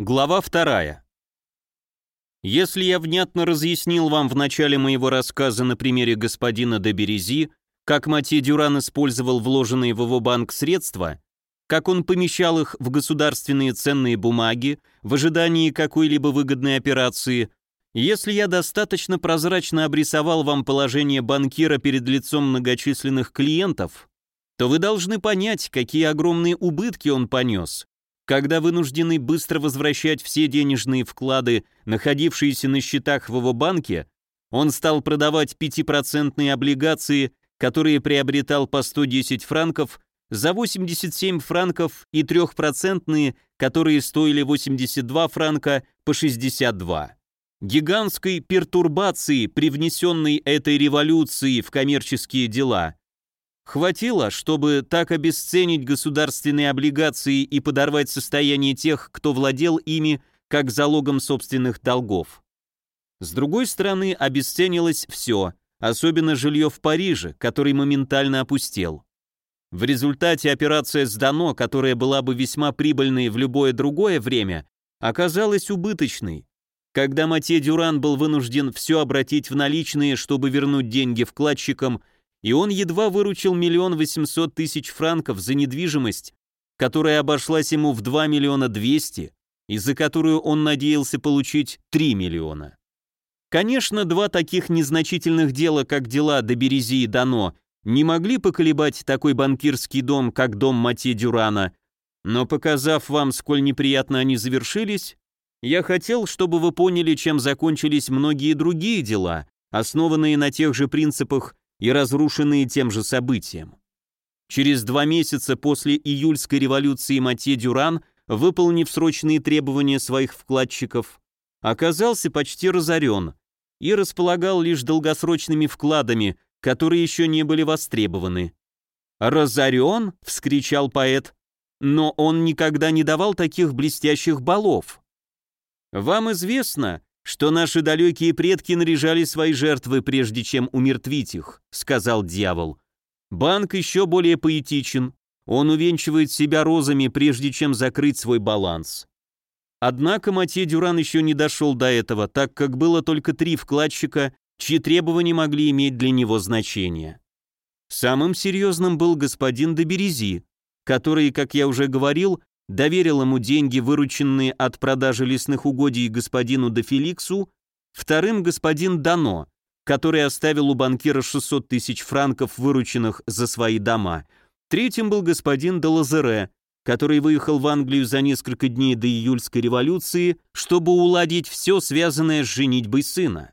Глава вторая. Если я внятно разъяснил вам в начале моего рассказа на примере господина де Берези, как Матье Дюран использовал вложенные в его банк средства, как он помещал их в государственные ценные бумаги в ожидании какой-либо выгодной операции, если я достаточно прозрачно обрисовал вам положение банкира перед лицом многочисленных клиентов, то вы должны понять, какие огромные убытки он понес, когда вынужденный быстро возвращать все денежные вклады, находившиеся на счетах в его банке, он стал продавать 5% облигации, которые приобретал по 110 франков, за 87 франков и 3%, которые стоили 82 франка по 62. Гигантской пертурбации, привнесенной этой революцией в коммерческие дела, Хватило, чтобы так обесценить государственные облигации и подорвать состояние тех, кто владел ими, как залогом собственных долгов. С другой стороны, обесценилось все, особенно жилье в Париже, который моментально опустел. В результате операция с Дано, которая была бы весьма прибыльной в любое другое время, оказалась убыточной. Когда Матье Дюран был вынужден все обратить в наличные, чтобы вернуть деньги вкладчикам – и он едва выручил миллион восемьсот тысяч франков за недвижимость, которая обошлась ему в 2 миллиона 200, и за которую он надеялся получить 3 миллиона. Конечно, два таких незначительных дела, как дела до Берези и Дано, не могли поколебать такой банкирский дом, как дом Матье Дюрана, но показав вам, сколь неприятно они завершились, я хотел, чтобы вы поняли, чем закончились многие другие дела, основанные на тех же принципах, и разрушенные тем же событием. Через два месяца после июльской революции Матье Дюран, выполнив срочные требования своих вкладчиков, оказался почти разорен и располагал лишь долгосрочными вкладами, которые еще не были востребованы. «Разорен?» — вскричал поэт. «Но он никогда не давал таких блестящих балов». «Вам известно, что наши далекие предки наряжали свои жертвы, прежде чем умертвить их», — сказал дьявол. «Банк еще более поэтичен. Он увенчивает себя розами, прежде чем закрыть свой баланс». Однако Матье Дюран еще не дошел до этого, так как было только три вкладчика, чьи требования могли иметь для него значение. Самым серьезным был господин де Берези, который, как я уже говорил, доверил ему деньги, вырученные от продажи лесных угодий господину де Феликсу, вторым господин Дано, который оставил у банкира 600 тысяч франков, вырученных за свои дома, третьим был господин де Лазере, который выехал в Англию за несколько дней до июльской революции, чтобы уладить все, связанное с женитьбой сына.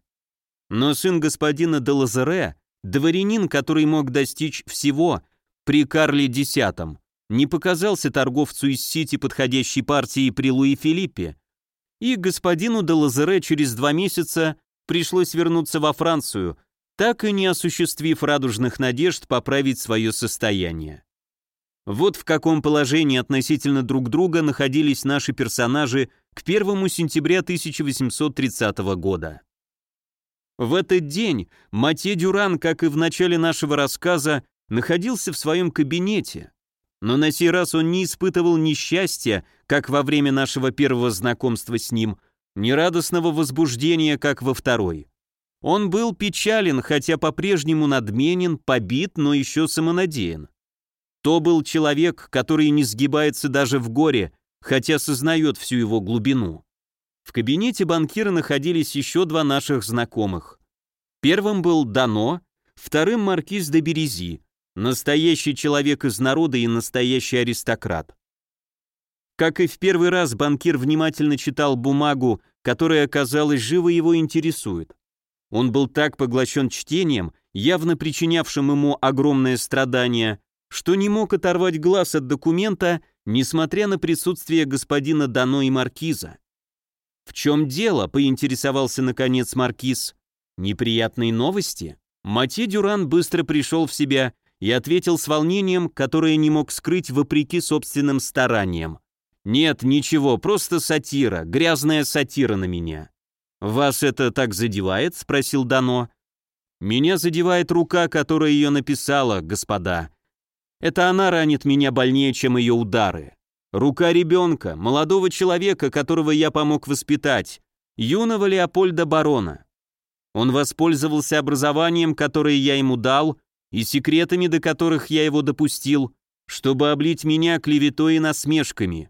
Но сын господина де Лазере, дворянин, который мог достичь всего при Карле X, не показался торговцу из Сити подходящей партии при Луи Филиппе, и господину де Лазере через два месяца пришлось вернуться во Францию, так и не осуществив радужных надежд поправить свое состояние. Вот в каком положении относительно друг друга находились наши персонажи к 1 сентября 1830 года. В этот день Матье Дюран, как и в начале нашего рассказа, находился в своем кабинете, но на сей раз он не испытывал ни счастья, как во время нашего первого знакомства с ним, ни радостного возбуждения, как во второй. Он был печален, хотя по-прежнему надменен, побит, но еще самонадеян. То был человек, который не сгибается даже в горе, хотя сознает всю его глубину. В кабинете банкира находились еще два наших знакомых. Первым был Дано, вторым маркиз де Берези, Настоящий человек из народа и настоящий аристократ. Как и в первый раз, банкир внимательно читал бумагу, которая, казалось, живо его интересует. Он был так поглощен чтением, явно причинявшим ему огромное страдание, что не мог оторвать глаз от документа, несмотря на присутствие господина Дано и маркиза. «В чем дело?» — поинтересовался наконец маркиз. «Неприятные новости?» Матье Дюран быстро пришел в себя и ответил с волнением, которое не мог скрыть вопреки собственным стараниям. «Нет, ничего, просто сатира, грязная сатира на меня». «Вас это так задевает?» — спросил Дано. «Меня задевает рука, которая ее написала, господа. Это она ранит меня больнее, чем ее удары. Рука ребенка, молодого человека, которого я помог воспитать, юного Леопольда Барона. Он воспользовался образованием, которое я ему дал, и секретами, до которых я его допустил, чтобы облить меня клеветой и насмешками.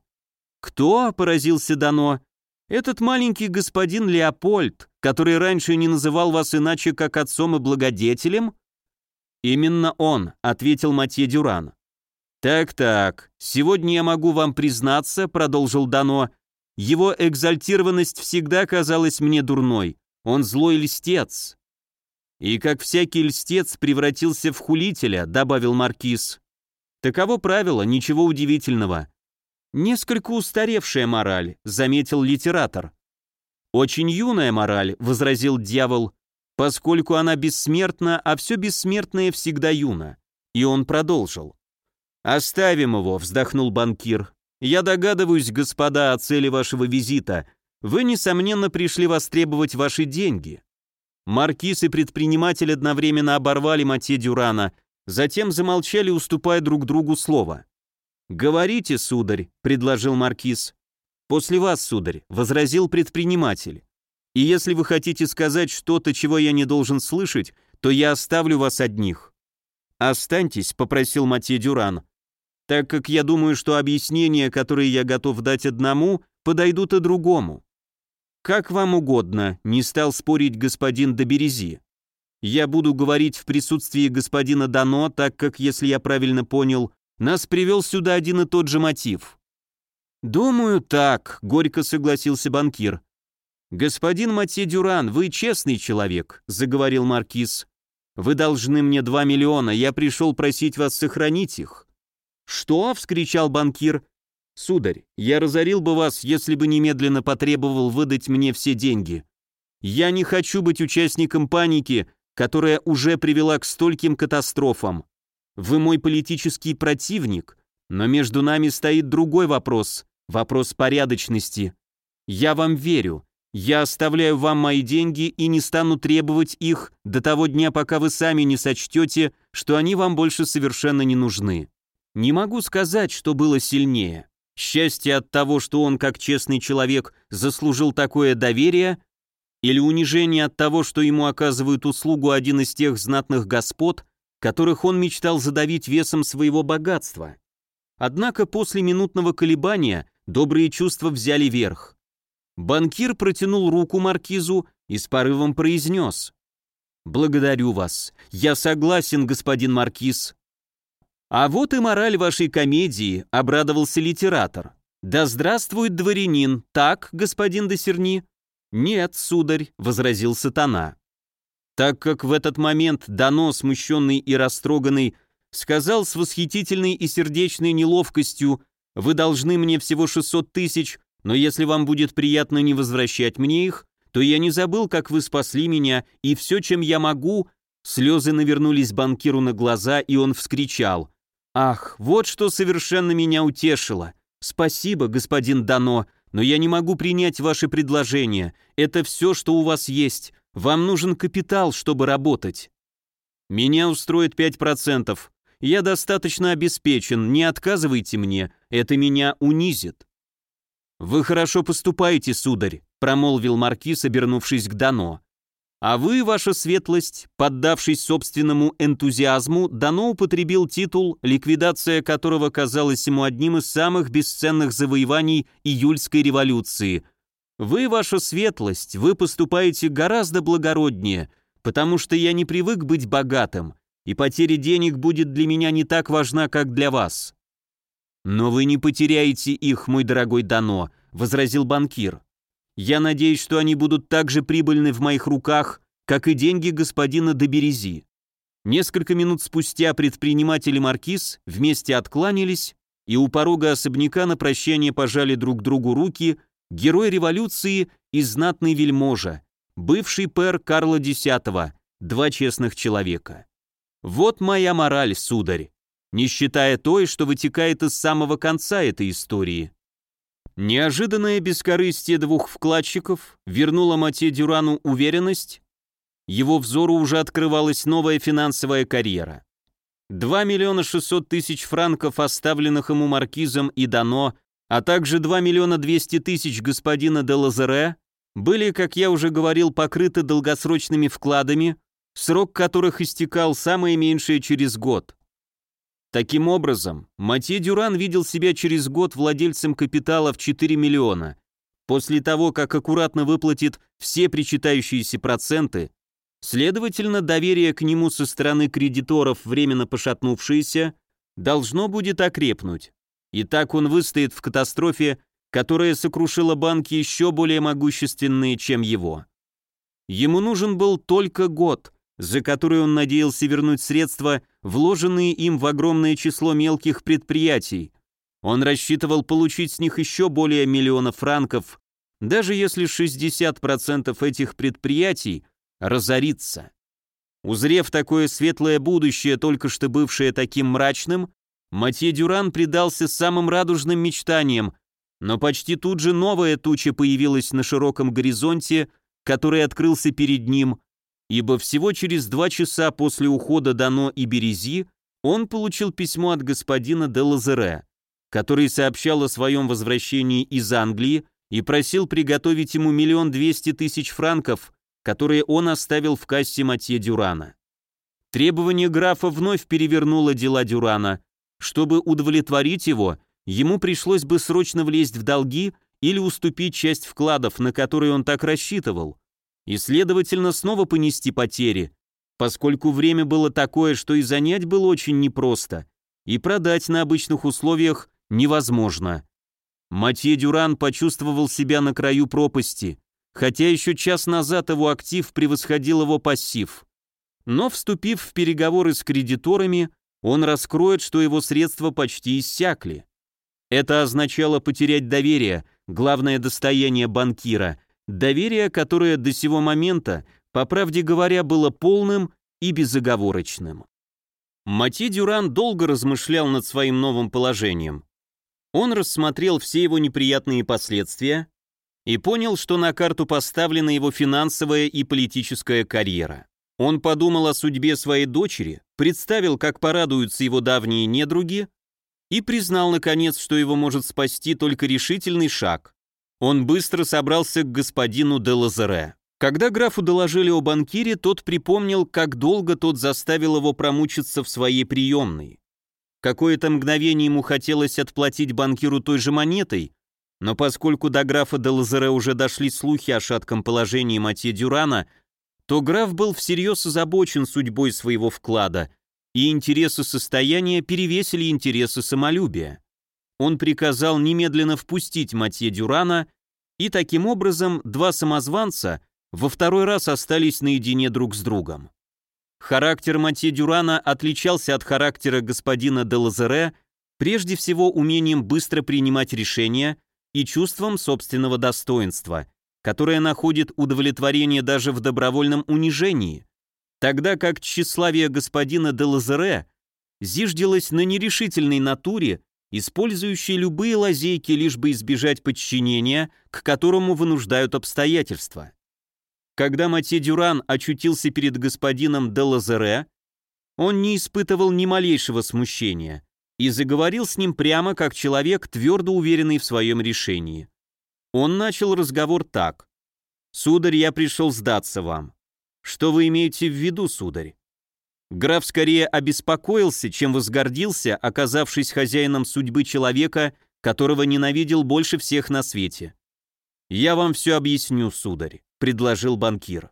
«Кто?» — поразился Дано. «Этот маленький господин Леопольд, который раньше не называл вас иначе, как отцом и благодетелем?» «Именно он», — ответил Матье Дюран. «Так-так, сегодня я могу вам признаться», — продолжил Дано, «его экзальтированность всегда казалась мне дурной, он злой льстец». «И как всякий льстец превратился в хулителя», — добавил Маркиз. «Таково правило, ничего удивительного». «Несколько устаревшая мораль», — заметил литератор. «Очень юная мораль», — возразил дьявол, поскольку она бессмертна, а все бессмертное всегда юно. И он продолжил. «Оставим его», — вздохнул банкир. «Я догадываюсь, господа, о цели вашего визита. Вы, несомненно, пришли востребовать ваши деньги». Маркиз и предприниматель одновременно оборвали Матье Дюрана, затем замолчали, уступая друг другу слово. «Говорите, сударь», — предложил Маркиз. «После вас, сударь», — возразил предприниматель. И если вы хотите сказать что-то, чего я не должен слышать, то я оставлю вас одних». «Останьтесь», — попросил Матье Дюран, «так как я думаю, что объяснения, которые я готов дать одному, подойдут и другому». «Как вам угодно», — не стал спорить господин Доберези. «Я буду говорить в присутствии господина Дано, так как, если я правильно понял, нас привел сюда один и тот же мотив». «Думаю, так», — горько согласился банкир. «Господин Матье Дюран, вы честный человек», — заговорил Маркиз. «Вы должны мне два миллиона, я пришел просить вас сохранить их». «Что?» — вскричал банкир. «Сударь, я разорил бы вас, если бы немедленно потребовал выдать мне все деньги. Я не хочу быть участником паники, которая уже привела к стольким катастрофам. Вы мой политический противник, но между нами стоит другой вопрос, вопрос порядочности. Я вам верю, я оставляю вам мои деньги и не стану требовать их до того дня, пока вы сами не сочтете, что они вам больше совершенно не нужны. Не могу сказать, что было сильнее. Счастье от того, что он, как честный человек, заслужил такое доверие, или унижение от того, что ему оказывают услугу один из тех знатных господ, которых он мечтал задавить весом своего богатства. Однако после минутного колебания добрые чувства взяли верх. Банкир протянул руку маркизу и с порывом произнес. «Благодарю вас. Я согласен, господин маркиз». «А вот и мораль вашей комедии», — обрадовался литератор. «Да здравствует дворянин, так, господин Досерни?» «Нет, сударь», — возразил сатана. Так как в этот момент Дано, смущенный и растроганный, сказал с восхитительной и сердечной неловкостью, «Вы должны мне всего 600 тысяч, но если вам будет приятно не возвращать мне их, то я не забыл, как вы спасли меня, и все, чем я могу...» Слезы навернулись банкиру на глаза, и он вскричал. «Ах, вот что совершенно меня утешило! Спасибо, господин Дано, но я не могу принять ваше предложение. Это все, что у вас есть. Вам нужен капитал, чтобы работать». «Меня устроит 5%. Я достаточно обеспечен, не отказывайте мне, это меня унизит». «Вы хорошо поступаете, сударь», — промолвил маркиз, обернувшись к Дано. «А вы, ваша светлость, поддавшись собственному энтузиазму, Дано употребил титул, ликвидация которого казалась ему одним из самых бесценных завоеваний июльской революции. Вы, ваша светлость, вы поступаете гораздо благороднее, потому что я не привык быть богатым, и потеря денег будет для меня не так важна, как для вас. «Но вы не потеряете их, мой дорогой Дано», — возразил банкир. «Я надеюсь, что они будут так же прибыльны в моих руках, как и деньги господина Доберези». Несколько минут спустя предприниматели Маркиз вместе откланялись, и у порога особняка на прощание пожали друг другу руки герой революции и знатный вельможа, бывший пэр Карла X, два честных человека. Вот моя мораль, сударь не считая той, что вытекает из самого конца этой истории. Неожиданное бескорыстие двух вкладчиков вернуло Матье Дюрану уверенность, его взору уже открывалась новая финансовая карьера. 2 миллиона 600 тысяч франков, оставленных ему маркизом и дано, а также 2 миллиона 200 тысяч господина де Лазере были, как я уже говорил, покрыты долгосрочными вкладами, срок которых истекал самое меньшее через год. Таким образом, Матье Дюран видел себя через год владельцем капитала в 4 миллиона. После того, как аккуратно выплатит все причитающиеся проценты, следовательно, доверие к нему со стороны кредиторов, временно пошатнувшееся, должно будет окрепнуть. И так он выстоит в катастрофе, которая сокрушила банки еще более могущественные, чем его. Ему нужен был только год, за который он надеялся вернуть средства, вложенные им в огромное число мелких предприятий. Он рассчитывал получить с них еще более миллиона франков, даже если 60% этих предприятий разорится. Узрев такое светлое будущее, только что бывшее таким мрачным, Матье Дюран предался самым радужным мечтаниям, но почти тут же новая туча появилась на широком горизонте, который открылся перед ним, ибо всего через два часа после ухода Дано и Берези он получил письмо от господина де Лазере, который сообщал о своем возвращении из Англии и просил приготовить ему миллион двести тысяч франков, которые он оставил в кассе Матье Дюрана. Требование графа вновь перевернуло дела Дюрана. Чтобы удовлетворить его, ему пришлось бы срочно влезть в долги или уступить часть вкладов, на которые он так рассчитывал, и, следовательно, снова понести потери, поскольку время было такое, что и занять было очень непросто, и продать на обычных условиях невозможно. Матье Дюран почувствовал себя на краю пропасти, хотя еще час назад его актив превосходил его пассив. Но, вступив в переговоры с кредиторами, он раскроет, что его средства почти иссякли. Это означало потерять доверие, главное достояние банкира, Доверие, которое до сего момента, по правде говоря, было полным и безоговорочным. Мати Дюран долго размышлял над своим новым положением. Он рассмотрел все его неприятные последствия и понял, что на карту поставлена его финансовая и политическая карьера. Он подумал о судьбе своей дочери, представил, как порадуются его давние недруги, и признал, наконец, что его может спасти только решительный шаг, он быстро собрался к господину де Лазере. Когда графу доложили о банкире, тот припомнил, как долго тот заставил его промучиться в своей приемной. Какое-то мгновение ему хотелось отплатить банкиру той же монетой, но поскольку до графа де Лазере уже дошли слухи о шатком положении Матье Дюрана, то граф был всерьез озабочен судьбой своего вклада, и интересы состояния перевесили интересы самолюбия он приказал немедленно впустить Матье Дюрана, и таким образом два самозванца во второй раз остались наедине друг с другом. Характер Матье Дюрана отличался от характера господина де Лазере прежде всего умением быстро принимать решения и чувством собственного достоинства, которое находит удовлетворение даже в добровольном унижении, тогда как тщеславие господина де Лазере зиждилось на нерешительной натуре использующий любые лазейки, лишь бы избежать подчинения, к которому вынуждают обстоятельства. Когда Матье Дюран очутился перед господином де Лазере, он не испытывал ни малейшего смущения и заговорил с ним прямо как человек, твердо уверенный в своем решении. Он начал разговор так. «Сударь, я пришел сдаться вам». «Что вы имеете в виду, сударь?» Граф скорее обеспокоился, чем возгордился, оказавшись хозяином судьбы человека, которого ненавидел больше всех на свете. «Я вам все объясню, сударь», — предложил банкир.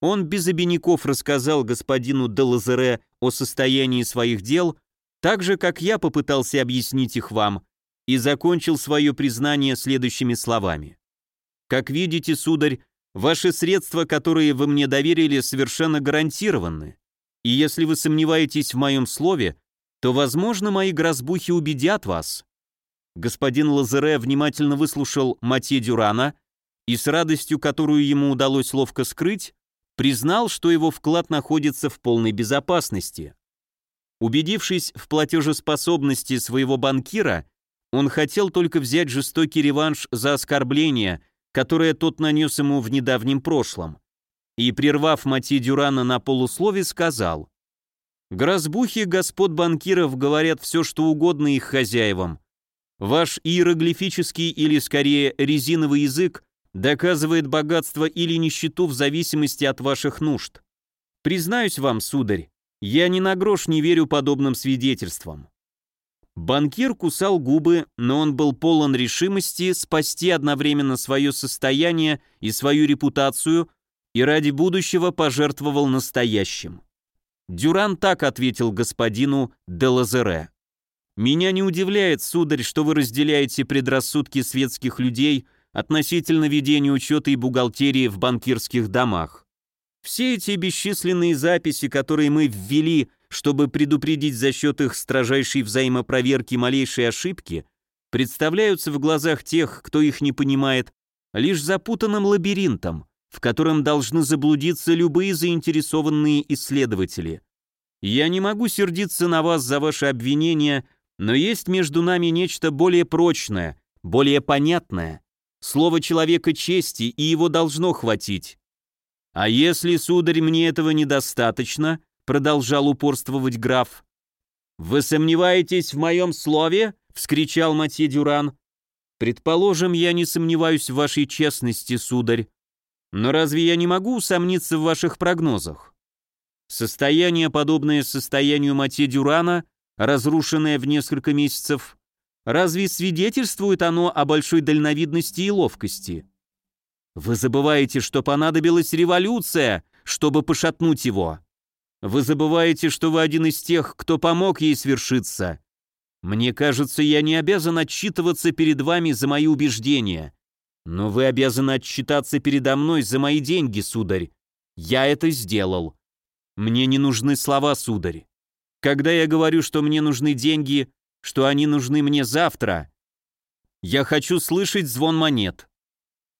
Он без обиняков рассказал господину де Лазере о состоянии своих дел, так же, как я попытался объяснить их вам, и закончил свое признание следующими словами. «Как видите, сударь, ваши средства, которые вы мне доверили, совершенно гарантированы. И если вы сомневаетесь в моем слове, то, возможно, мои грозбухи убедят вас». Господин Лазере внимательно выслушал Матье Дюрана и с радостью, которую ему удалось ловко скрыть, признал, что его вклад находится в полной безопасности. Убедившись в платежеспособности своего банкира, он хотел только взять жестокий реванш за оскорбление, которое тот нанес ему в недавнем прошлом и, прервав Мати Дюрана на полуслове, сказал «Грозбухи господ банкиров говорят все, что угодно их хозяевам, Ваш иероглифический или скорее резиновый язык доказывает богатство или нищету в зависимости от ваших нужд. Признаюсь вам, сударь, я ни на грош не верю подобным свидетельствам. Банкир кусал губы, но он был полон решимости спасти одновременно свое состояние и свою репутацию и ради будущего пожертвовал настоящим. Дюран так ответил господину де Лазере. «Меня не удивляет, сударь, что вы разделяете предрассудки светских людей относительно ведения учета и бухгалтерии в банкирских домах. Все эти бесчисленные записи, которые мы ввели, чтобы предупредить за счет их строжайшей взаимопроверки малейшие ошибки, представляются в глазах тех, кто их не понимает, лишь запутанным лабиринтом, в котором должны заблудиться любые заинтересованные исследователи. Я не могу сердиться на вас за ваши обвинения, но есть между нами нечто более прочное, более понятное. Слово человека чести, и его должно хватить. А если, сударь, мне этого недостаточно, продолжал упорствовать граф. Вы сомневаетесь в моем слове? вскричал Матье Дюран. Предположим, я не сомневаюсь в вашей честности, сударь. Но разве я не могу усомниться в ваших прогнозах? Состояние, подобное состоянию Матье Дюрана, разрушенное в несколько месяцев, разве свидетельствует оно о большой дальновидности и ловкости? Вы забываете, что понадобилась революция, чтобы пошатнуть его. Вы забываете, что вы один из тех, кто помог ей свершиться. Мне кажется, я не обязан отчитываться перед вами за мои убеждения. Но вы обязаны отчитаться передо мной за мои деньги, сударь. Я это сделал. Мне не нужны слова, сударь. Когда я говорю, что мне нужны деньги, что они нужны мне завтра, я хочу слышать звон монет.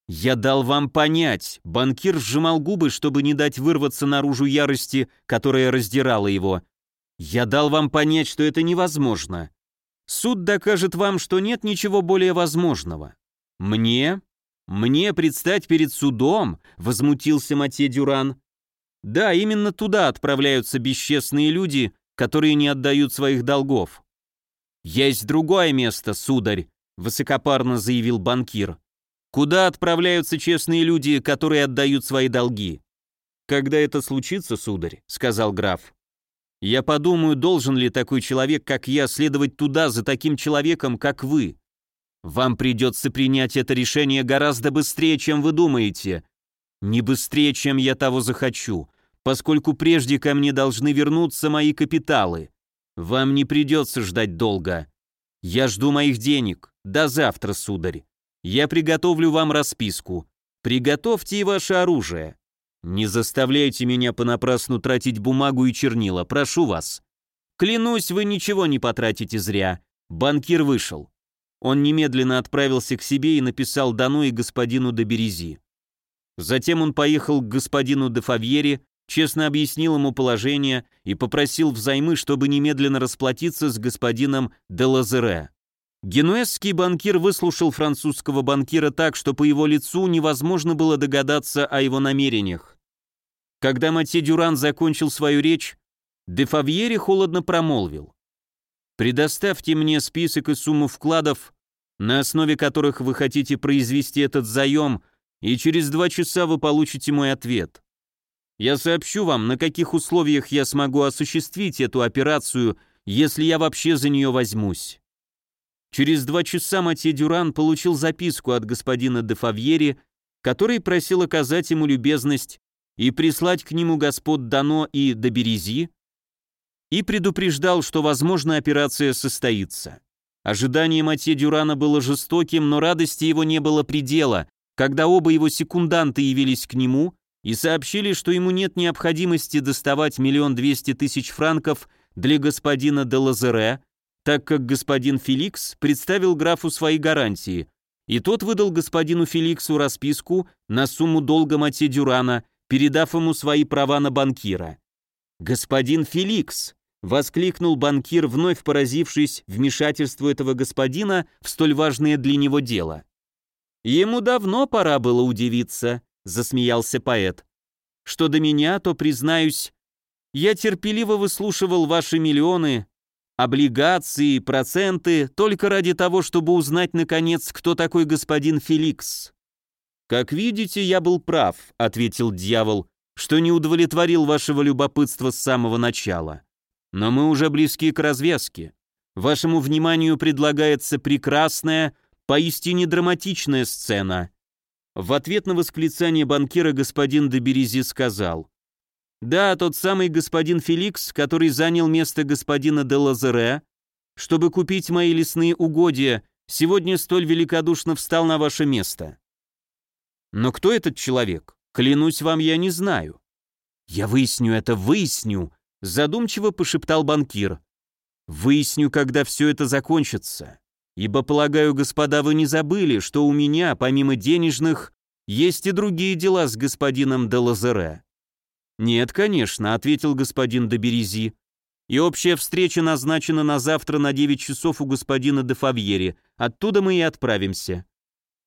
Я дал вам понять. Банкир сжимал губы, чтобы не дать вырваться наружу ярости, которая раздирала его. Я дал вам понять, что это невозможно. Суд докажет вам, что нет ничего более возможного. Мне? Мне предстать перед судом? Возмутился Матье Дюран. Да, именно туда отправляются бесчестные люди, которые не отдают своих долгов. Есть другое место, сударь, высокопарно заявил банкир. Куда отправляются честные люди, которые отдают свои долги? Когда это случится, сударь, сказал граф. Я подумаю, должен ли такой человек, как я, следовать туда за таким человеком, как вы. Вам придется принять это решение гораздо быстрее, чем вы думаете. Не быстрее, чем я того захочу, поскольку прежде ко мне должны вернуться мои капиталы. Вам не придется ждать долго. Я жду моих денег. До завтра, сударь. Я приготовлю вам расписку. Приготовьте и ваше оружие. Не заставляйте меня понапрасну тратить бумагу и чернила, прошу вас. Клянусь, вы ничего не потратите зря. Банкир вышел. Он немедленно отправился к себе и написал Дано и господину де Берези. Затем он поехал к господину де Фавьере, честно объяснил ему положение и попросил взаймы, чтобы немедленно расплатиться с господином де Лазере. Генуэзский банкир выслушал французского банкира так, что по его лицу невозможно было догадаться о его намерениях. Когда Матье Дюран закончил свою речь, де Фавьери холодно промолвил. «Предоставьте мне список и сумму вкладов, на основе которых вы хотите произвести этот заем, и через два часа вы получите мой ответ. Я сообщу вам, на каких условиях я смогу осуществить эту операцию, если я вообще за нее возьмусь». Через два часа Матье Дюран получил записку от господина де Фавьери, который просил оказать ему любезность и прислать к нему господ Дано и де Берези, и предупреждал, что, возможно, операция состоится. Ожидание Матье Дюрана было жестоким, но радости его не было предела, когда оба его секунданты явились к нему и сообщили, что ему нет необходимости доставать миллион двести тысяч франков для господина де Лазере, так как господин Феликс представил графу свои гарантии, и тот выдал господину Феликсу расписку на сумму долга Матье Дюрана, передав ему свои права на банкира. «Господин Феликс!» — воскликнул банкир, вновь поразившись вмешательству этого господина в столь важное для него дело. «Ему давно пора было удивиться», — засмеялся поэт. «Что до меня, то, признаюсь, я терпеливо выслушивал ваши миллионы, облигации, проценты, только ради того, чтобы узнать, наконец, кто такой господин Феликс. «Как видите, я был прав», — ответил дьявол, «что не удовлетворил вашего любопытства с самого начала. Но мы уже близки к развязке. Вашему вниманию предлагается прекрасная, поистине драматичная сцена». В ответ на восклицание банкира господин де сказал, «Да, тот самый господин Феликс, который занял место господина де Лазере, чтобы купить мои лесные угодья, сегодня столь великодушно встал на ваше место. Но кто этот человек? Клянусь вам, я не знаю. Я выясню это, выясню, задумчиво пошептал банкир. Выясню, когда все это закончится. Ибо, полагаю, господа, вы не забыли, что у меня, помимо денежных, есть и другие дела с господином де Лазере. Нет, конечно, ответил господин де Берези. И общая встреча назначена на завтра на 9 часов у господина де Фавьери. Оттуда мы и отправимся.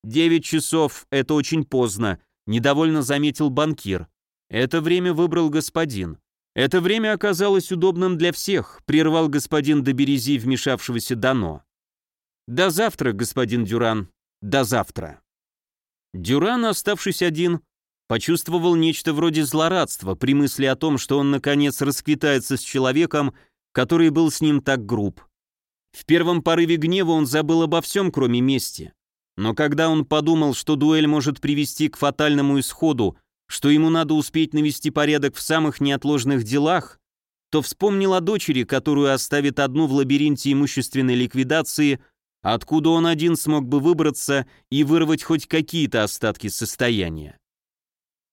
«Девять часов — это очень поздно», — недовольно заметил банкир. «Это время выбрал господин. Это время оказалось удобным для всех», — прервал господин Доберези вмешавшегося Дано. «До завтра, господин Дюран, до завтра». Дюран, оставшись один, почувствовал нечто вроде злорадства при мысли о том, что он, наконец, расквитается с человеком, который был с ним так груб. В первом порыве гнева он забыл обо всем, кроме мести. Но когда он подумал, что дуэль может привести к фатальному исходу, что ему надо успеть навести порядок в самых неотложных делах, то вспомнил о дочери, которую оставит одну в лабиринте имущественной ликвидации, откуда он один смог бы выбраться и вырвать хоть какие-то остатки состояния.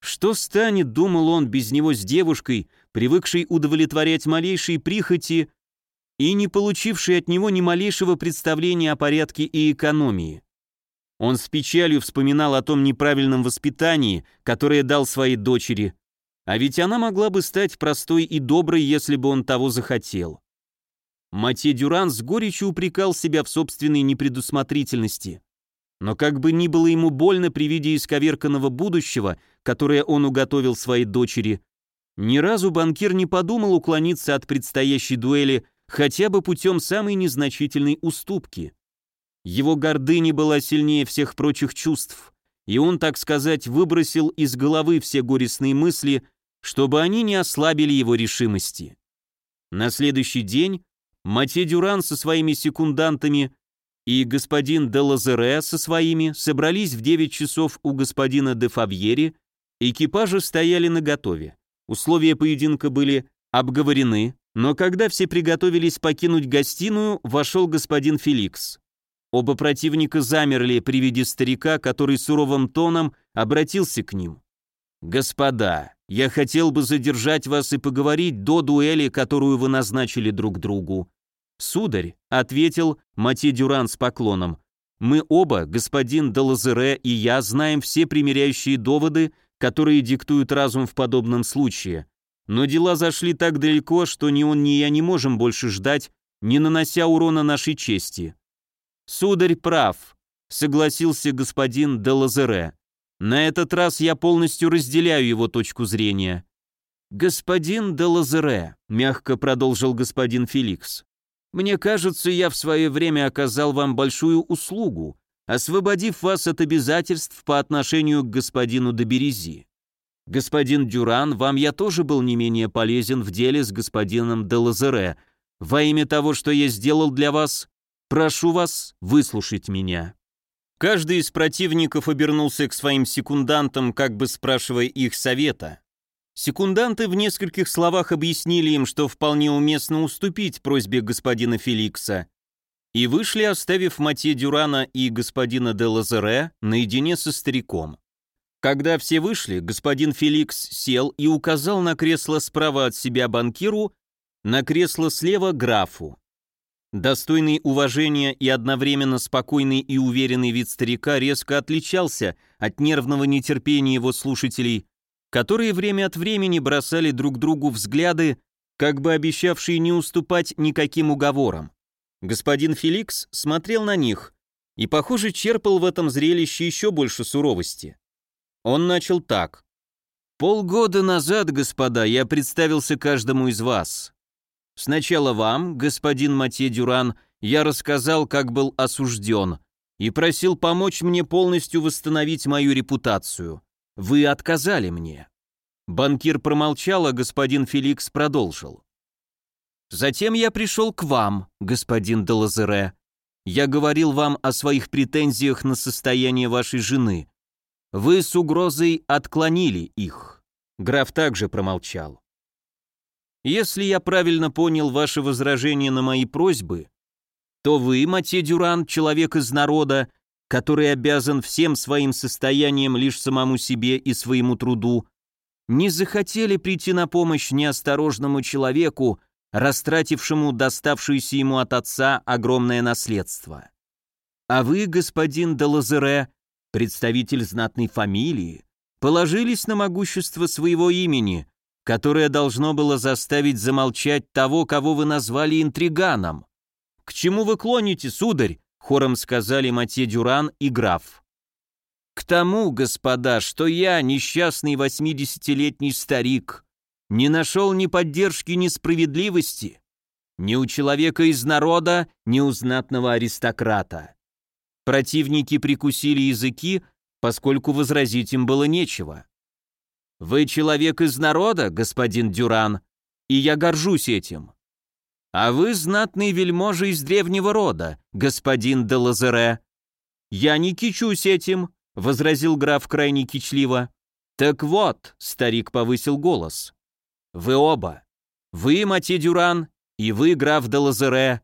Что станет, думал он, без него с девушкой, привыкшей удовлетворять малейшие прихоти и не получившей от него ни малейшего представления о порядке и экономии. Он с печалью вспоминал о том неправильном воспитании, которое дал своей дочери, а ведь она могла бы стать простой и доброй, если бы он того захотел. Матье Дюран с горечью упрекал себя в собственной непредусмотрительности. Но как бы ни было ему больно при виде исковерканного будущего, которое он уготовил своей дочери, ни разу банкир не подумал уклониться от предстоящей дуэли хотя бы путем самой незначительной уступки. Его гордыня была сильнее всех прочих чувств, и он, так сказать, выбросил из головы все горестные мысли, чтобы они не ослабили его решимости. На следующий день Матье Дюран со своими секундантами и господин де Лазере со своими собрались в 9 часов у господина де Фавьери, экипажи стояли наготове. Условия поединка были обговорены, но когда все приготовились покинуть гостиную, вошел господин Феликс. Оба противника замерли при виде старика, который суровым тоном обратился к ним. «Господа, я хотел бы задержать вас и поговорить до дуэли, которую вы назначили друг другу». «Сударь», — ответил Мати Дюран с поклоном, «мы оба, господин Далазере и я, знаем все примиряющие доводы, которые диктуют разум в подобном случае. Но дела зашли так далеко, что ни он, ни я не можем больше ждать, не нанося урона нашей чести. «Сударь прав», — согласился господин де Лазере. «На этот раз я полностью разделяю его точку зрения». «Господин де Лазере», — мягко продолжил господин Феликс, «мне кажется, я в свое время оказал вам большую услугу, освободив вас от обязательств по отношению к господину де Берези. Господин Дюран, вам я тоже был не менее полезен в деле с господином де Лазере. Во имя того, что я сделал для вас, Прошу вас выслушать меня». Каждый из противников обернулся к своим секундантам, как бы спрашивая их совета. Секунданты в нескольких словах объяснили им, что вполне уместно уступить просьбе господина Феликса, и вышли, оставив Матье Дюрана и господина де Лазере наедине со стариком. Когда все вышли, господин Феликс сел и указал на кресло справа от себя банкиру, на кресло слева графу. Достойный уважения и одновременно спокойный и уверенный вид старика резко отличался от нервного нетерпения его слушателей, которые время от времени бросали друг другу взгляды, как бы обещавшие не уступать никаким уговорам. Господин Феликс смотрел на них и, похоже, черпал в этом зрелище еще больше суровости. Он начал так. «Полгода назад, господа, я представился каждому из вас. Сначала вам, господин Матье Дюран, я рассказал, как был осужден, и просил помочь мне полностью восстановить мою репутацию. Вы отказали мне». Банкир промолчал, а господин Феликс продолжил. «Затем я пришел к вам, господин Делазере. Я говорил вам о своих претензиях на состояние вашей жены. Вы с угрозой отклонили их». Граф также промолчал. «Если я правильно понял ваши возражения на мои просьбы, то вы, Матье Дюран, человек из народа, который обязан всем своим состоянием лишь самому себе и своему труду, не захотели прийти на помощь неосторожному человеку, растратившему доставшееся ему от отца огромное наследство. А вы, господин Делазере, представитель знатной фамилии, положились на могущество своего имени, которое должно было заставить замолчать того, кого вы назвали интриганом. «К чему вы клоните, сударь?» — хором сказали Матье Дюран и граф. «К тому, господа, что я, несчастный восьмидесятилетний старик, не нашел ни поддержки, ни справедливости, ни у человека из народа, ни у знатного аристократа. Противники прикусили языки, поскольку возразить им было нечего. Вы человек из народа, господин Дюран, и я горжусь этим. А вы знатный вельможа из древнего рода, господин де Лазере. Я не кичусь этим, возразил граф крайне кичливо. Так вот, старик повысил голос. Вы оба. Вы, Мати Дюран, и вы, граф де Лазере.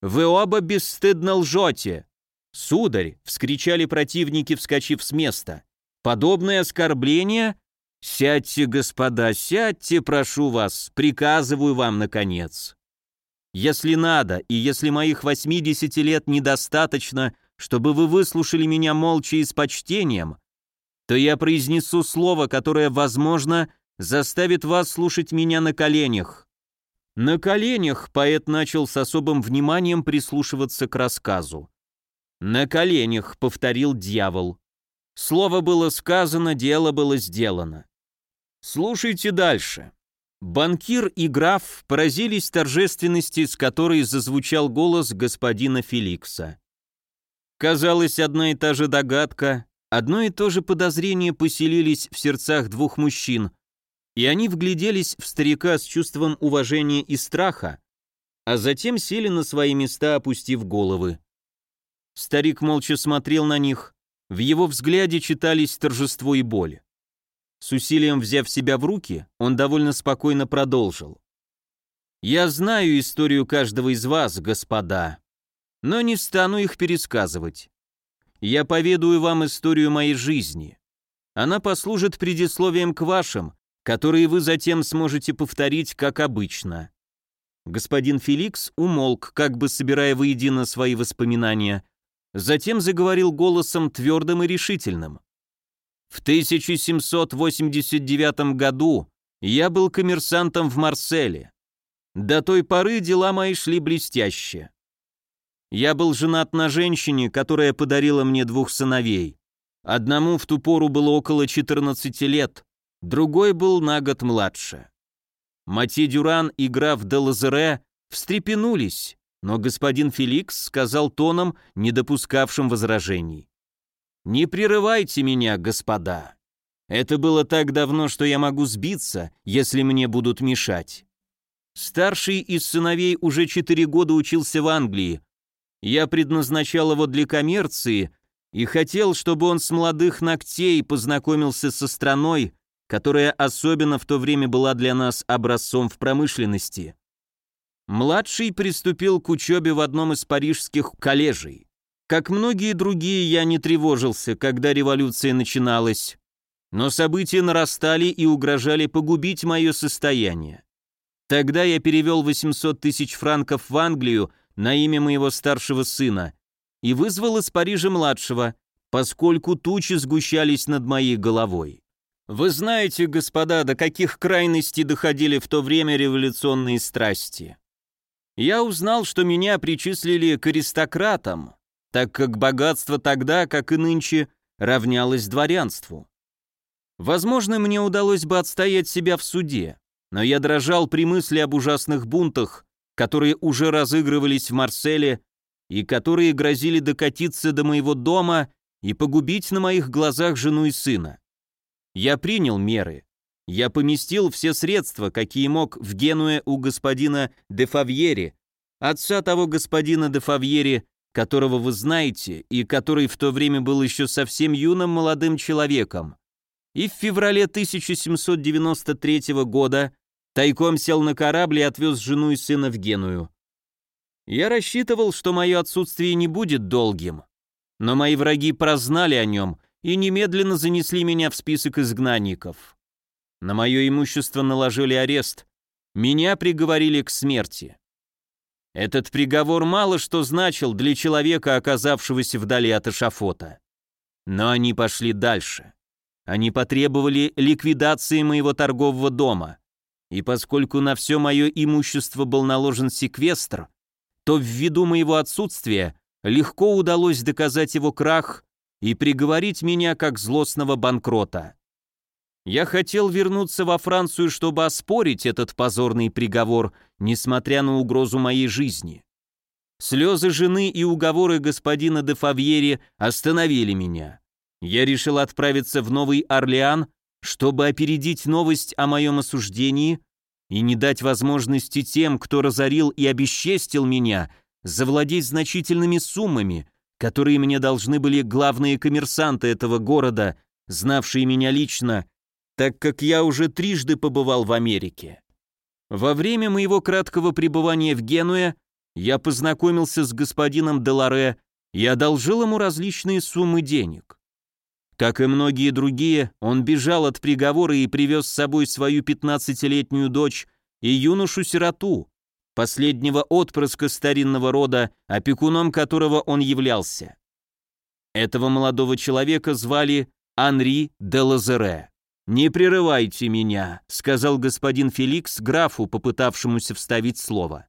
Вы оба бесстыдно лжете. Сударь, вскричали противники, вскочив с места. Подобное оскорбление? Сядьте, господа, сядьте, прошу вас, приказываю вам, наконец. Если надо, и если моих 80 лет недостаточно, чтобы вы выслушали меня молча и с почтением, то я произнесу слово, которое, возможно, заставит вас слушать меня на коленях. На коленях поэт начал с особым вниманием прислушиваться к рассказу. На коленях, повторил дьявол. Слово было сказано, дело было сделано. Слушайте дальше. Банкир и граф поразились торжественности, с которой зазвучал голос господина Феликса. Казалось, одна и та же догадка, одно и то же подозрение поселились в сердцах двух мужчин, и они вгляделись в старика с чувством уважения и страха, а затем сели на свои места, опустив головы. Старик молча смотрел на них, в его взгляде читались торжество и боль. С усилием взяв себя в руки, он довольно спокойно продолжил. «Я знаю историю каждого из вас, господа, но не стану их пересказывать. Я поведаю вам историю моей жизни. Она послужит предисловием к вашим, которые вы затем сможете повторить, как обычно». Господин Феликс умолк, как бы собирая воедино свои воспоминания, затем заговорил голосом твердым и решительным. В 1789 году я был коммерсантом в Марселе. До той поры дела мои шли блестяще. Я был женат на женщине, которая подарила мне двух сыновей. Одному в ту пору было около 14 лет, другой был на год младше. Мати Дюран и граф де Лазере встрепенулись, но господин Феликс сказал тоном, не допускавшим возражений. «Не прерывайте меня, господа. Это было так давно, что я могу сбиться, если мне будут мешать. Старший из сыновей уже четыре года учился в Англии. Я предназначал его для коммерции и хотел, чтобы он с молодых ногтей познакомился со страной, которая особенно в то время была для нас образцом в промышленности. Младший приступил к учебе в одном из парижских коллежей. Как многие другие, я не тревожился, когда революция начиналась, но события нарастали и угрожали погубить мое состояние. Тогда я перевел 800 тысяч франков в Англию на имя моего старшего сына и вызвал из Парижа младшего, поскольку тучи сгущались над моей головой. Вы знаете, господа, до каких крайностей доходили в то время революционные страсти. Я узнал, что меня причислили к аристократам, так как богатство тогда, как и нынче, равнялось дворянству. Возможно, мне удалось бы отстоять себя в суде, но я дрожал при мысли об ужасных бунтах, которые уже разыгрывались в Марселе и которые грозили докатиться до моего дома и погубить на моих глазах жену и сына. Я принял меры. Я поместил все средства, какие мог в Генуе у господина де Фавьери, отца того господина де Фавьери, которого вы знаете и который в то время был еще совсем юным молодым человеком. И в феврале 1793 года тайком сел на корабль и отвез жену и сына в Геную. Я рассчитывал, что мое отсутствие не будет долгим, но мои враги прознали о нем и немедленно занесли меня в список изгнанников. На мое имущество наложили арест, меня приговорили к смерти. Этот приговор мало что значил для человека, оказавшегося вдали от эшафота. Но они пошли дальше. Они потребовали ликвидации моего торгового дома. И поскольку на все мое имущество был наложен секвестр, то ввиду моего отсутствия легко удалось доказать его крах и приговорить меня как злостного банкрота. Я хотел вернуться во Францию, чтобы оспорить этот позорный приговор, несмотря на угрозу моей жизни. Слезы жены и уговоры господина де Фавьери остановили меня. Я решил отправиться в Новый Орлеан, чтобы опередить новость о моем осуждении и не дать возможности тем, кто разорил и обесчестил меня, завладеть значительными суммами, которые мне должны были главные коммерсанты этого города, знавшие меня лично так как я уже трижды побывал в Америке. Во время моего краткого пребывания в Генуе я познакомился с господином Деларе и одолжил ему различные суммы денег. Как и многие другие, он бежал от приговора и привез с собой свою 15-летнюю дочь и юношу-сироту, последнего отпрыска старинного рода, опекуном которого он являлся. Этого молодого человека звали Анри де Лазере. «Не прерывайте меня», — сказал господин Феликс графу, попытавшемуся вставить слово.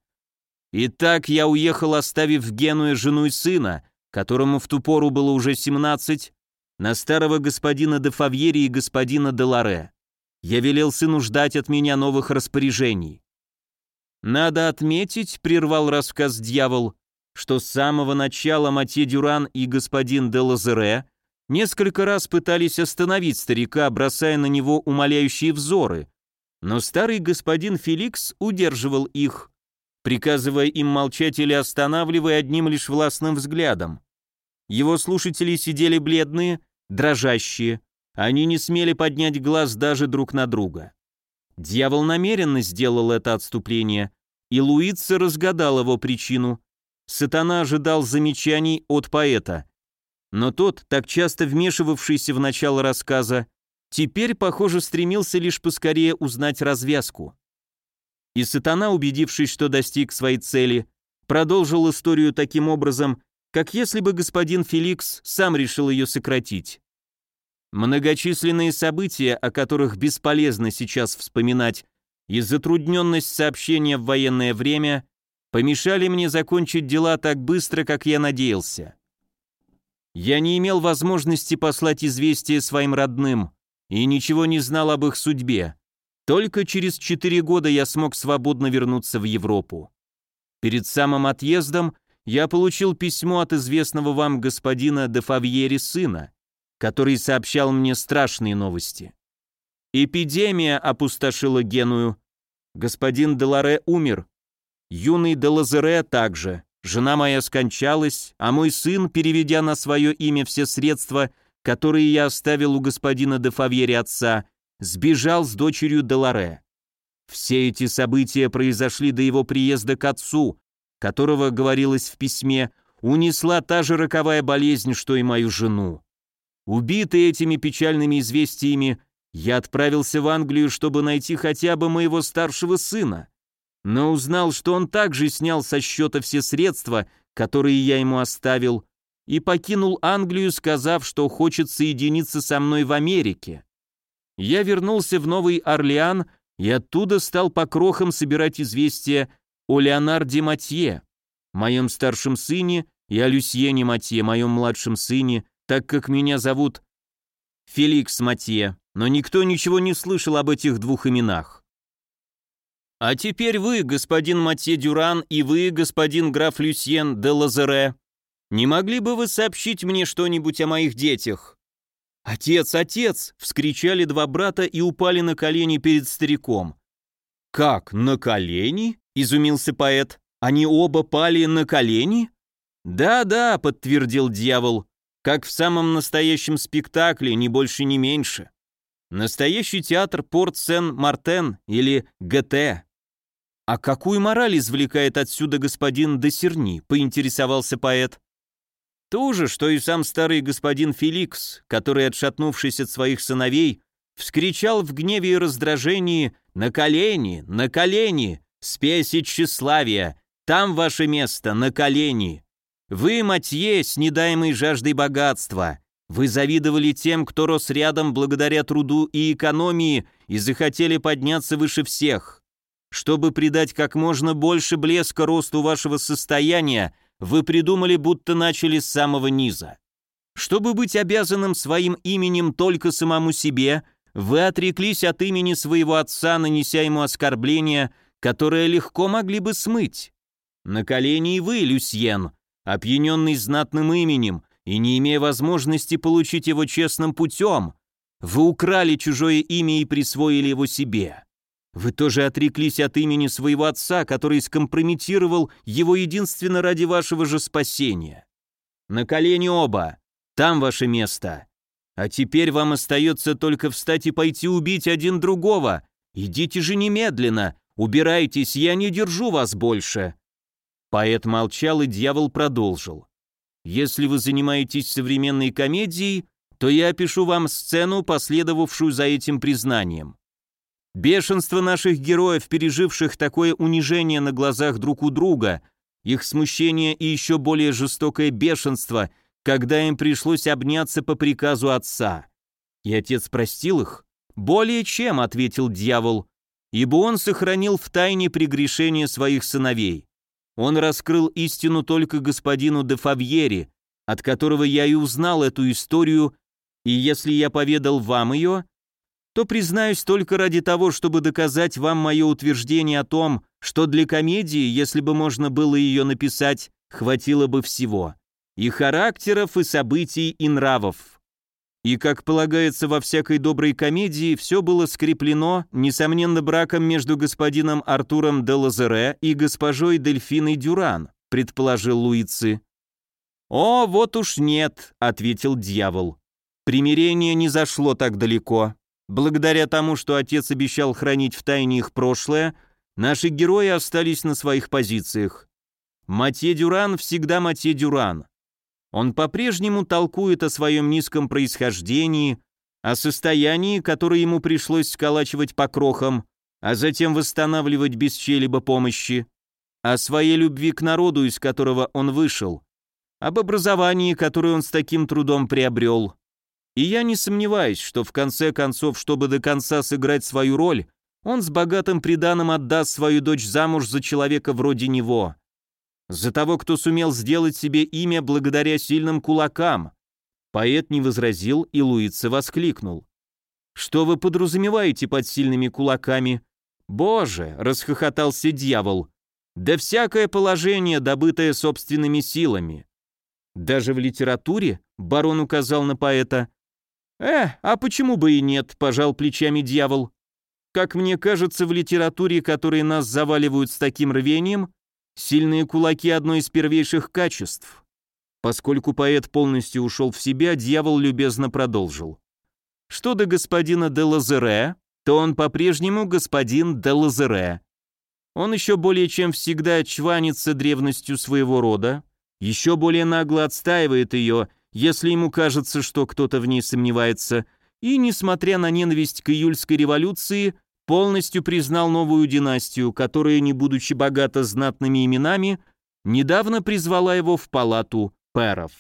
«Итак, я уехал, оставив в Генуе жену и сына, которому в ту пору было уже 17, на старого господина де Фавьери и господина де Ларе. Я велел сыну ждать от меня новых распоряжений. Надо отметить, прервал рассказ дьявол, что с самого начала Матье Дюран и господин де Лазере несколько раз пытались остановить старика, бросая на него умоляющие взоры, но старый господин Феликс удерживал их, приказывая им молчать или останавливая одним лишь властным взглядом. Его слушатели сидели бледные, дрожащие, они не смели поднять глаз даже друг на друга. Дьявол намеренно сделал это отступление, и Луица разгадал его причину. Сатана ожидал замечаний от поэта, но тот, так часто вмешивавшийся в начало рассказа, теперь, похоже, стремился лишь поскорее узнать развязку. И сатана, убедившись, что достиг своей цели, продолжил историю таким образом, как если бы господин Феликс сам решил ее сократить. Многочисленные события, о которых бесполезно сейчас вспоминать, и затрудненность сообщения в военное время помешали мне закончить дела так быстро, как я надеялся. Я не имел возможности послать известие своим родным и ничего не знал об их судьбе. Только через четыре года я смог свободно вернуться в Европу. Перед самым отъездом я получил письмо от известного вам господина де Фавьери сына, который сообщал мне страшные новости. Эпидемия опустошила Геную. Господин Деларе умер. Юный Делазере также. Жена моя скончалась, а мой сын, переведя на свое имя все средства, которые я оставил у господина де Фавьери отца, сбежал с дочерью Деларе. Все эти события произошли до его приезда к отцу, которого, говорилось в письме, унесла та же роковая болезнь, что и мою жену. Убитый этими печальными известиями, я отправился в Англию, чтобы найти хотя бы моего старшего сына но узнал, что он также снял со счета все средства, которые я ему оставил, и покинул Англию, сказав, что хочет соединиться со мной в Америке. Я вернулся в Новый Орлеан и оттуда стал по крохам собирать известия о Леонарде Матье, моем старшем сыне, и о Люсьене Матье, моем младшем сыне, так как меня зовут Феликс Матье, но никто ничего не слышал об этих двух именах. А теперь вы, господин Матье Дюран, и вы, господин граф Люсьен де Лазере, не могли бы вы сообщить мне что-нибудь о моих детях?» «Отец, отец!» — вскричали два брата и упали на колени перед стариком. «Как, на колени?» — изумился поэт. «Они оба пали на колени?» «Да-да», — подтвердил дьявол, — «как в самом настоящем спектакле, ни больше, ни меньше. Настоящий театр Порт-Сен-Мартен или ГТ». «А какую мораль извлекает отсюда господин Десерни?» — поинтересовался поэт. «То же, что и сам старый господин Феликс, который, отшатнувшись от своих сыновей, вскричал в гневе и раздражении «На колени! На колени! Спесь и! Там ваше место! На колени!» Вы, Матье, с недаемой жаждой богатства. Вы завидовали тем, кто рос рядом благодаря труду и экономии и захотели подняться выше всех. Чтобы придать как можно больше блеска росту вашего состояния, вы придумали, будто начали с самого низа. Чтобы быть обязанным своим именем только самому себе, вы отреклись от имени своего отца, нанеся ему оскорбление, которое легко могли бы смыть. На колени и вы, Люсьен, опьяненный знатным именем и не имея возможности получить его честным путем, вы украли чужое имя и присвоили его себе. Вы тоже отреклись от имени своего отца, который скомпрометировал его единственно ради вашего же спасения. На колени оба, там ваше место. А теперь вам остается только встать и пойти убить один другого. Идите же немедленно, убирайтесь, я не держу вас больше». Поэт молчал, и дьявол продолжил. «Если вы занимаетесь современной комедией, то я опишу вам сцену, последовавшую за этим признанием. Бешенство наших героев, переживших такое унижение на глазах друг у друга, их смущение и еще более жестокое бешенство, когда им пришлось обняться по приказу отца. И отец простил их? «Более чем», — ответил дьявол, «ибо он сохранил в тайне прегрешение своих сыновей. Он раскрыл истину только господину де Фавьери, от которого я и узнал эту историю, и если я поведал вам ее, то признаюсь только ради того, чтобы доказать вам мое утверждение о том, что для комедии, если бы можно было ее написать, хватило бы всего. И характеров, и событий, и нравов. И, как полагается во всякой доброй комедии, все было скреплено, несомненно, браком между господином Артуром де Лазере и госпожой Дельфиной Дюран, предположил Луицы. «О, вот уж нет», — ответил дьявол. Примирение не зашло так далеко. Благодаря тому, что отец обещал хранить в тайне их прошлое, наши герои остались на своих позициях. Матье Дюран всегда Матье Дюран. Он по-прежнему толкует о своем низком происхождении, о состоянии, которое ему пришлось сколачивать по крохам, а затем восстанавливать без чьей-либо помощи, о своей любви к народу, из которого он вышел, об образовании, которое он с таким трудом приобрел, и я не сомневаюсь, что в конце концов, чтобы до конца сыграть свою роль, он с богатым приданым отдаст свою дочь замуж за человека вроде него. За того, кто сумел сделать себе имя благодаря сильным кулакам. Поэт не возразил, и Луица воскликнул. «Что вы подразумеваете под сильными кулаками?» «Боже!» — расхохотался дьявол. «Да всякое положение, добытое собственными силами». «Даже в литературе?» — барон указал на поэта. «Э, а почему бы и нет?» – пожал плечами дьявол. «Как мне кажется, в литературе, которые нас заваливают с таким рвением, сильные кулаки – одно из первейших качеств». Поскольку поэт полностью ушел в себя, дьявол любезно продолжил. Что до господина де Лазере, то он по-прежнему господин де Лазере. Он еще более чем всегда чванится древностью своего рода, еще более нагло отстаивает ее – если ему кажется, что кто-то в ней сомневается, и, несмотря на ненависть к июльской революции, полностью признал новую династию, которая, не будучи богата знатными именами, недавно призвала его в палату пэров.